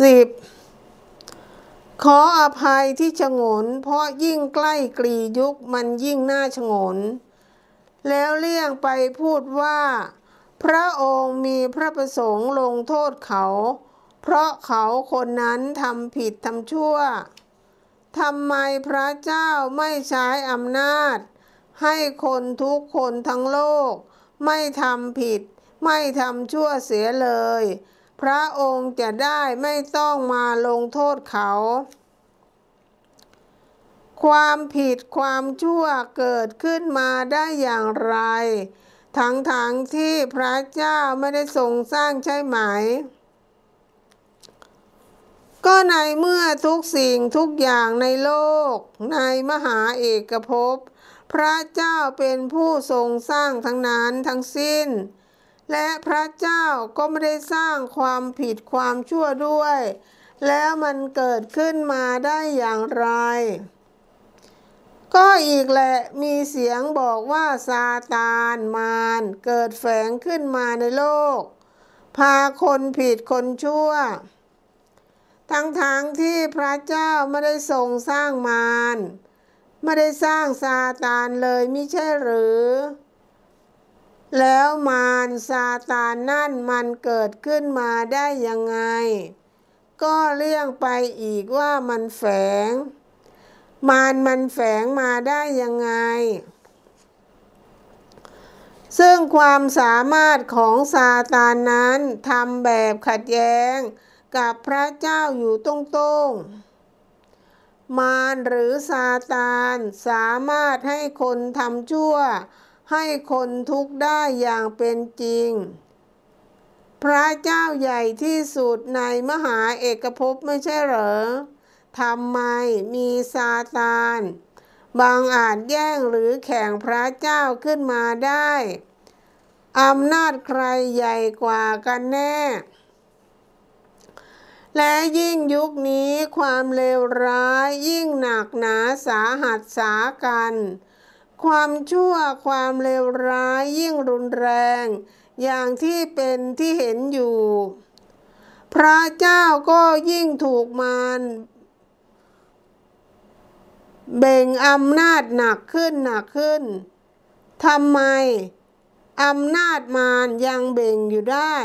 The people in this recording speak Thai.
สิบขออภัยที่ฉงน เพราะยิ่งใกล้กรียุคมันยิ่งน่าฉงน แล้วเลี่ยงไปพูดว่า พระองค์มีพระประสงค์ลงโทษเขา เพราะเขาคนนั้นทำผิดทำชั่วทำไมพระเจ้าไม่ใช้อำนาจ ให้คนทุกคนทั้งโลก ไม่ทำผิด ไม่ทำชั่วเสียเลย พระองค์จะได้ไม่ต้องมาลงโทษเขา ความผิดความชั่วเกิดขึ้นมาได้อย่างไร ทั้งๆทที่พระเจ้าไม่ได้ทรงสร้างใช่ไหม ก็ในเมื่อทุกสิ่งทุกอย่างในโลก ในมหาเอกภพ พระเจ้าเป็นผู้ทรงสร้างทั้งนั้นทั้งสิ้น และพระเจ้าก็ไม่ได้สร้างความผิดความชั่วด้วย แล้วมันเกิดขึ้นมาได้อย่างไร ก็อีกแหละมีเสียงบอกว่าซาตานมารเกิดแฝงขึ้นมาในโลก พาคนผิดคนชั่ว ทั้งๆทที่พระเจ้าไม่ได้ทรงสร้างมารไม่ได้สร้างซาตานเลยไม่ใช่หรือ แล้วมารซาตานนั่นมันเกิดขึ้นมาได้ยังไง ก็เลี่ยงไปอีกว่ามันแฝง มารมันแฝงมาได้ยังไง ซึ่งความสามารถของซาตานนั้นทำแบบขัดแย้งกับพระเจ้าอยู่ตรงๆ มารหรือซาตานสามารถให้คนทำชั่ว ให้คนทุกข์ได้อย่างเป็นจริง พระเจ้าใหญ่ที่สุดในมหาเอกภพไม่ใช่เหรอทำไมมีซาตานบางอาจแย่งหรือแข่งพระเจ้าขึ้นมาได้อำนาจใครใหญ่กว่ากันแน่ และยิ่งยุคนี้ความเลวร้ายยิ่งหนักหนาสาหัสสากัน ความชั่วความเลวร้ายยิ่งรุนแรง อย่างที่เป็นที่เห็นอยู่ พระเจ้าก็ยิ่งถูกมารเบ่งอำนาจหนักขึ้นหนักขึ้นทำไมอำนาจมารยังเบ่งอยู่ได้